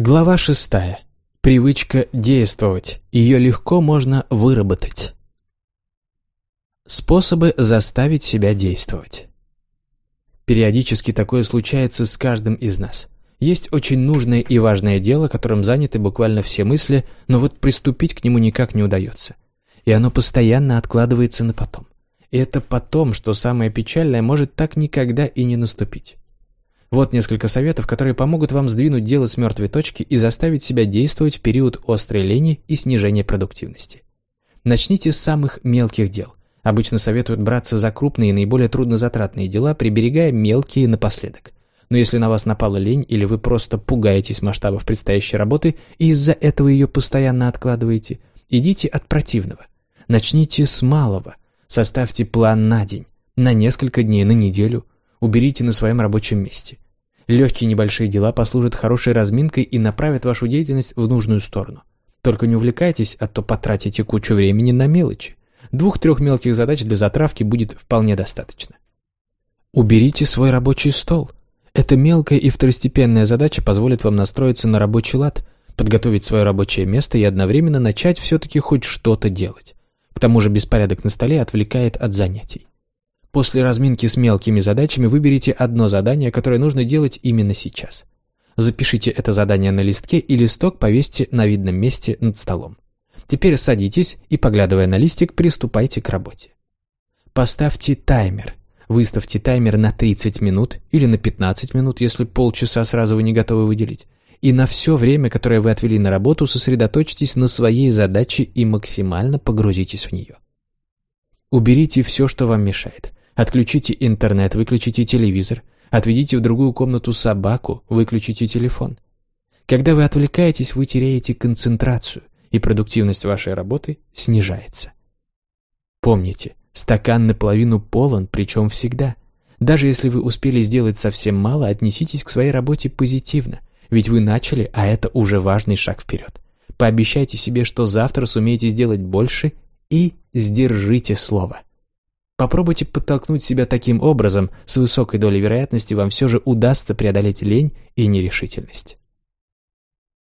Глава шестая. Привычка действовать. Ее легко можно выработать. Способы заставить себя действовать. Периодически такое случается с каждым из нас. Есть очень нужное и важное дело, которым заняты буквально все мысли, но вот приступить к нему никак не удается. И оно постоянно откладывается на потом. И это потом, что самое печальное, может так никогда и не наступить. Вот несколько советов, которые помогут вам сдвинуть дело с мертвой точки и заставить себя действовать в период острой лени и снижения продуктивности. Начните с самых мелких дел. Обычно советуют браться за крупные и наиболее труднозатратные дела, приберегая мелкие напоследок. Но если на вас напала лень или вы просто пугаетесь масштабов предстоящей работы и из-за этого ее постоянно откладываете, идите от противного. Начните с малого. Составьте план на день, на несколько дней, на неделю. Уберите на своем рабочем месте. Легкие небольшие дела послужат хорошей разминкой и направят вашу деятельность в нужную сторону. Только не увлекайтесь, а то потратите кучу времени на мелочи. Двух-трех мелких задач для затравки будет вполне достаточно. Уберите свой рабочий стол. Эта мелкая и второстепенная задача позволит вам настроиться на рабочий лад, подготовить свое рабочее место и одновременно начать все-таки хоть что-то делать. К тому же беспорядок на столе отвлекает от занятий. После разминки с мелкими задачами выберите одно задание, которое нужно делать именно сейчас. Запишите это задание на листке и листок повесьте на видном месте над столом. Теперь садитесь и, поглядывая на листик, приступайте к работе. Поставьте таймер. Выставьте таймер на 30 минут или на 15 минут, если полчаса сразу вы не готовы выделить. И на все время, которое вы отвели на работу, сосредоточьтесь на своей задаче и максимально погрузитесь в нее. Уберите все, что вам мешает. Отключите интернет, выключите телевизор, отведите в другую комнату собаку, выключите телефон. Когда вы отвлекаетесь, вы теряете концентрацию – и продуктивность вашей работы снижается. Помните, стакан наполовину полон, причем всегда. Даже если вы успели сделать совсем мало, отнеситесь к своей работе позитивно, ведь вы начали, а это уже важный шаг вперед. Пообещайте себе, что завтра сумеете сделать больше и сдержите слово. Попробуйте подтолкнуть себя таким образом, с высокой долей вероятности вам все же удастся преодолеть лень и нерешительность.